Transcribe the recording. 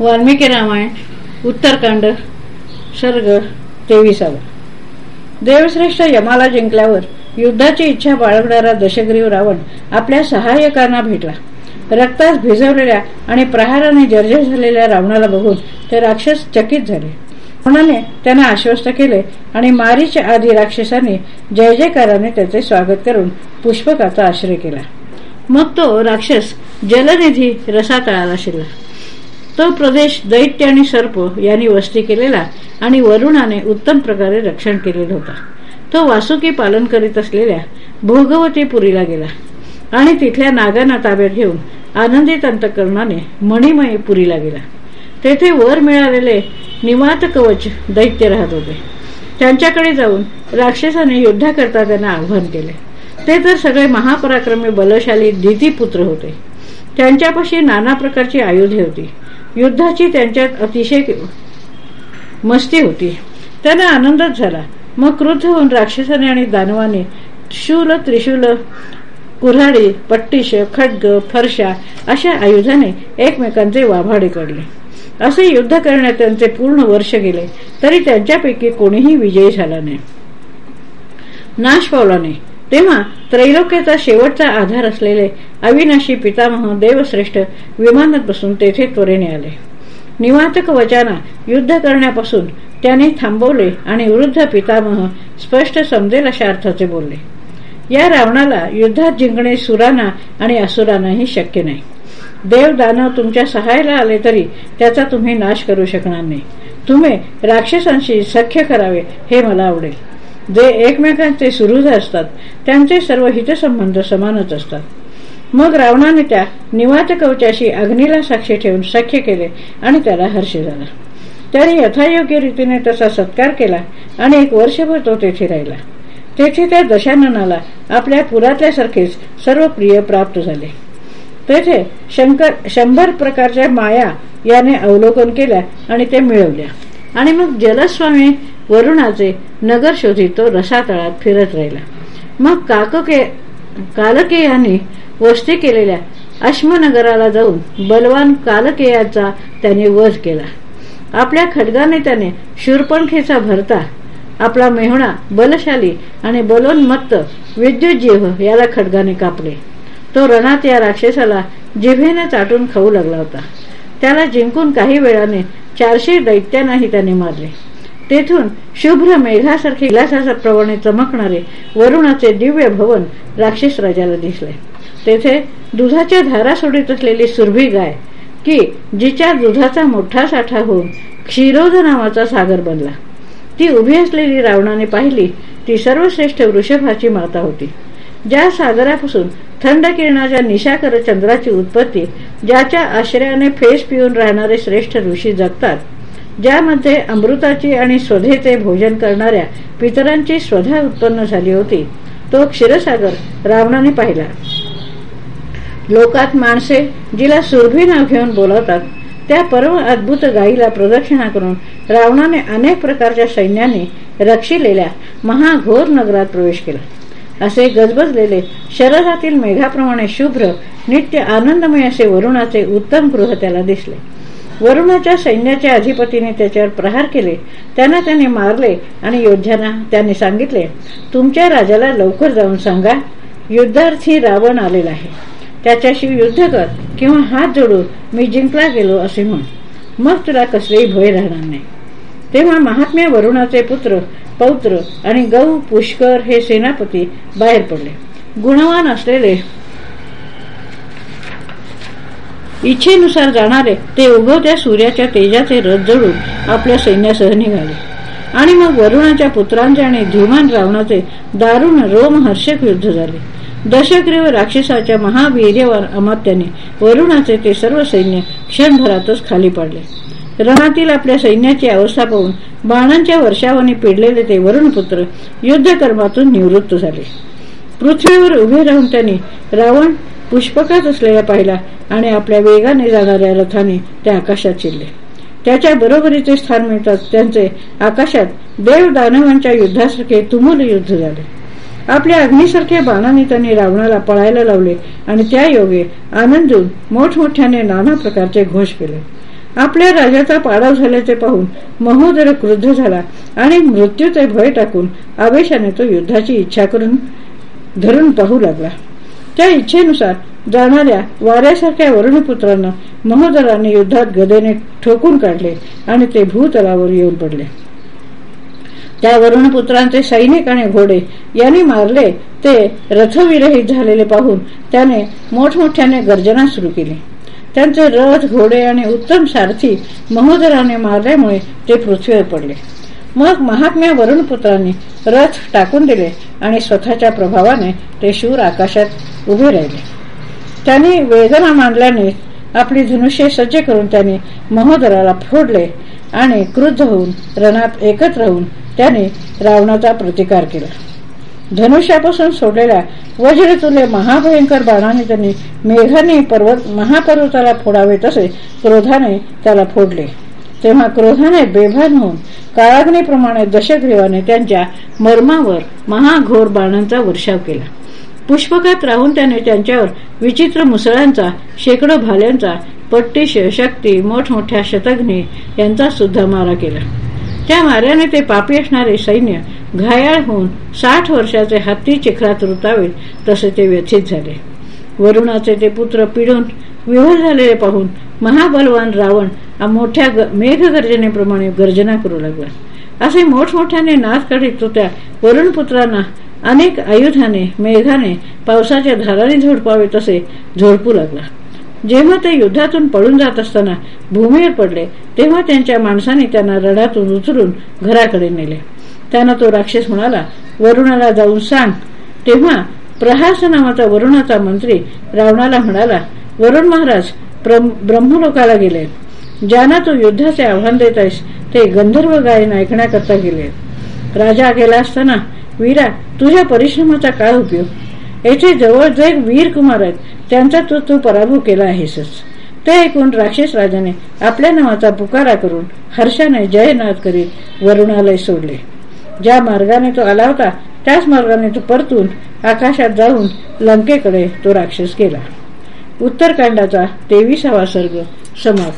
वाल्मिकी रामायण उत्तरकांड सर्ग तेविसावा. देवश्रेष्ठ यमाला जिंकल्यावर युद्धाची इच्छा बाळगणारा दशग्रीव रावण आपल्या सहाय्यकांना भेटला. रक्तास भिजवलेल्या आणि प्रहाराने जर्जर झालेल्या रावणाला बघून ते राक्षस चकित झाले. म्हणाने त्यांना आश्वस्त केले आणि मारीच्या आधी राक्षसांनी जय जयकाराने त्याचे स्वागत करून पुष्पकाचा आश्रय केला. मग तो राक्षस जलनिधी रसातळाला शिरला. तो प्रदेश दैत्य आणि सर्प यांनी वस्ती केलेला आणि वरुणाने उत्तम प्रकारे रक्षण केलेला होता. तो वासुकी पालन करीत असलेल्या भोगवतीपुरीला गेला आणि तिथल्या नागांना ताब्यात घेऊन आनंदित अंतकरणाने मणिमय पुरीला गेला. तेथे वर मिळालेले निवात कवच दैत्य राहत होते. त्यांच्याकडे जाऊन राक्षसाने युद्धाकरता त्यांना आव्हान केले. ते तर सगळे महापराक्रमी बलशाली दितीपुत्र होते. त्यांच्यापाशी नाना प्रकारची आयुधे होती. युद्धाची त्यांच्यात अतिशय मस्ती होती. त्यांना आनंदच झाला. मग क्रुद्ध होऊन राक्षसाने आणि दानवाने शूल त्रिशूल कुऱ्हाडी पट्टीश खड्ग फरशा अशा आयुधाने एकमेकांचे वाभाडे काढले. असे युद्ध करण्यात त्यांचे पूर्ण वर्ष गेले. तरी त्यांच्यापैकी कोणीही विजयी झाला नाही. नाश पावला नाही. तेव्हा त्रैलोक्याचा शेवटचा आधार असलेले अविनाशी पितामह देवश्रेष्ठ विमानात बसून तेथे त्वरेने आले. निवातक वचाना युद्ध करण्यापासून त्याने थांबवले आणि वृद्ध पितामह स्पष्ट समजेल अशा अर्थाचे बोलले. या रावणाला युद्धात जिंकणे सुरांना आणि असुरांनाही शक्य नाही. देव दानव तुमच्या सहाय्याला आले तरी त्याचा तुम्ही नाश करू शकणार नाही. तुम्ही राक्षसांशी सख्य करावे हे मला आवडेल. जे एकमेकांचे सुहृद असतात त्यांचे सर्व हितसंबंध समानच असतात. मग रावणाने त्या निवात कवचाशी अग्नीला साक्षी ठेवून सख्य केले आणि त्याला हर्ष झाला. त्याने यथायोग्य रीतीने तसा सत्कार केला आणि एक वर्षभर तो तेथे राहिला. तेथे त्या दशाननाला आपल्या पुरातल्यासारखेच सर्व प्रिय प्राप्त झाले. तेथे शंकर शंभर प्रकारच्या माया याने अवलोकन केल्या आणि ते मिळवल्या. आणि मग जलस्वामी वरुणाचे नगर शोधित तो रसातळात फिरत राहिला. मग काकके कालकेयाने वस्ती केलेल्या अश्मनगराला जाऊन बलवान कालकेयाचा त्याने वध केला. आपल्या खडगाने त्याने शूरपणखेचा भरता आपला मेहुणा बलशाली आणि बलोन्मत्त विद्युत जीव याला खडगाने कापले. तो रणात या राक्षसाला जिभेने चाटून खाऊ लागला होता. त्याला जिंकून काही वेळाने चारशे दैत्यांनाही त्याने मारले. तेथून शुभ्र मेघासारखे विलासाचा प्रवणे चमकणारे वरुणाचे दिव्य भवन राक्षस राजाला दिसले. तेथे दुधाच्या धारा सोडित असलेली सुरभी गाय की जिच्या दुधाचा मोठा साठा होऊन क्षीरोध नावाचा सागर बनला. ती उभी असलेली रावणाने पाहिली ती सर्वश्रेष्ठ वृषभाची माता होती. ज्या सागरापासून थंड किरणाच्या निशाकर चंद्राची उत्पत्ती ज्याच्या आश्रयाने फेस पिऊन राहणारे श्रेष्ठ ऋषी जगतात ज्यामध्ये अमृताची आणि स्वधेचे भोजन करणाऱ्या पितरांची स्वधा उत्पन्न झाली होती. तो क्षीरसागर रावणाने पाहिला. लोकात माणसे जिला सुरभी नाव घेऊन बोलावतात त्या परम अद्भुत गायीला प्रदक्षिणा करून रावणाने अनेक प्रकारच्या सैन्याने रक्षिलेल्या महाघोर नगरात प्रवेश केला. असे गजबजलेले शरदातील मेघाप्रमाणे शुभ्र नित्य आनंदमय असे वरुणाचे उत्तम गृह त्याला दिसले. वरुणाच्या सैन्याच्या अधिपतीने त्याच्यावर प्रहार केले. त्यांना त्याने मारले आणि योद्ध्यांना त्याने सांगितले तुमच्या राजाला लवकर जाऊन सांगा. युद्धार्थी रावण आलेला आहे. त्याच्याशी युद्ध कर किंवा हात जोडून मी जिंकला गेलो असे म्हण. मग तुला कसलेही भय राहणार नाही. तेव्हा महात्म्या वरुणाचे पुत्र पौत्र आणि गौ पुष्कर हे सेनापती बाहेर पडले. गुणवान असलेले इच्छेनुसार जाणारे ते उगवत्या सूर्याच्या तेजाचे रथ जडून आपल्या सैन्यासह निघाले. आणि मग वरुणाच्या पुत्रांचे आणि धीमान रावणाचे दारुण रोमहर्षक युद्ध झाले. दशग्रीव राक्षसाच्या महावीर्यवान अमात्याने वरुणाचे ते सर्व सैन्य क्षणभरातच खाली पडले. रणातील आपल्या सैन्याची अवस्था पाहून बाणांच्या वर्षावाने पिडलेले ते वरुणपुत्र युद्धकर्मातून निवृत्त झाले. पृथ्वीवर उभे राहून त्यांनी रावण पुष्पकात असलेला पाहिला आणि आपल्या वेगाने जाणाऱ्या रथाने त्या आकाशात चिरले त्याच्या बरोबरीचे स्थान मिळतात त्यांचे आकाशात देव दानवांच्या युद्धासारखे तुमुल युद्ध झाले. आपल्या अग्निसारख्या बाणाने त्यांनी रावणाला पळायला लावले आणि त्या योगे आनंदून मोठमोठ्याने नाना प्रकारचे घोष केले. आपल्या राजाचा पाडाव झाल्याचे पाहून महोदर क्रुद्ध झाला आणि मृत्यूचे भय टाकून आवेशाने तो युद्धाची इच्छा करून धरून पाहू लागला. त्या इच्छेनुसार जाणाऱ्या वाऱ्यासारख्या वरुणपुत्रांना महोदराने युद्धात गदेने ठोकून काढले आणि ते भूतलावर येऊन पडले. त्या वरुणपुत्रांचे सैनिक आणि घोडे यांनी मारले ते रथविरहित झालेले पाहून त्याने मोठमोठ्याने गर्जना सुरू केली. त्यांचे रथ घोडे आणि उत्तम सारथी महोदराने मारल्यामुळे ते पृथ्वीवर पडले. मग महात्म्या वरुणपुत्रांनी रथ टाकून दिले आणि स्वतःच्या प्रभावाने ते शूर आकाशात उभे राहिले. त्यांनी वेदना मानल्याने आपली धनुष्य सज्ज करून त्याने महोदराला फोडले आणि क्रुद्ध होऊन रणात एकत्र राहून त्याने रावणाचा प्रतिकार केला. धनुष्यापासून सोडलेल्या वज्रतुल्य महाभयंकर बाणाने त्यांनी मेघाने पर्वत महापर्वताला फोडावे तसे क्रोधाने त्याला फोडले. तेव्हा क्रोधाने बेभान होऊन काळाग्नीप्रमाणे दशग्रीवाने त्यांच्या मर्मावर महाघोर बाणांचा वर्षाव केला. पुष्पकात राहून त्याने त्यांच्यावर विचित्र मुसळांचा शेकडो भाल्यांचा पट्टीश शक्ती मोठमोठ्या शतग्नी यांचा सुद्धा मारा केला. त्या माऱ्याने ते पापी असणारे सैन्य घायाळ होऊन साठ वर्षाचे हत्ती चिखरात रुतावे तसे ते व्यथित झाले. वरुणाचे ते पुत्र पिढून विवल झालेले पाहून महाबलवान रावण मोठ्या मेघगर्जनेप्रमाणे गर्जना करू लागला. असे मोठमोठ्याने नाच काढित तो त्या वरुणपुत्रांना अनेक आयुधाने मेघाने पावसाच्या धाराने झोडपावे तसे झोडपू लागला. जेव्हा ते युद्धातून पळून जात असताना भूमीवर पडले तेव्हा त्यांच्या माणसाने त्यांना रडातून उचलून घराकडे नेले. त्यांना तो राक्षस म्हणाला वरुणाला जाऊन सांग. तेव्हा प्रहास नावाचा वरुणाचा मंत्री रावणाला म्हणाला वरुण महाराज ब्रह्मलोकाला गेले. ज्यांना तू युद्धाचे आव्हान देत आहेस ते गंधर्व गायन ऐकण्याकरता गेले. राजा गेला असताना वीरा तुझ्या परिश्रमाचा काय उपयोग? येथे जवळ जे वीर कुमार आहेत त्यांचा तू तू पराभव केला आहेसच. ते ऐकून राक्षस राजाने आपल्या नावाचा पुकारा करून हर्षाने जयनाद करीत वरुणालय सोडले. ज्या मार्गाने तो आला होता त्याच मार्गाने तो परतून आकाशात जाऊन लंकेकडे तो राक्षस गेला. उत्तरकांडाचा तेविसावा सर्ग समाप्त.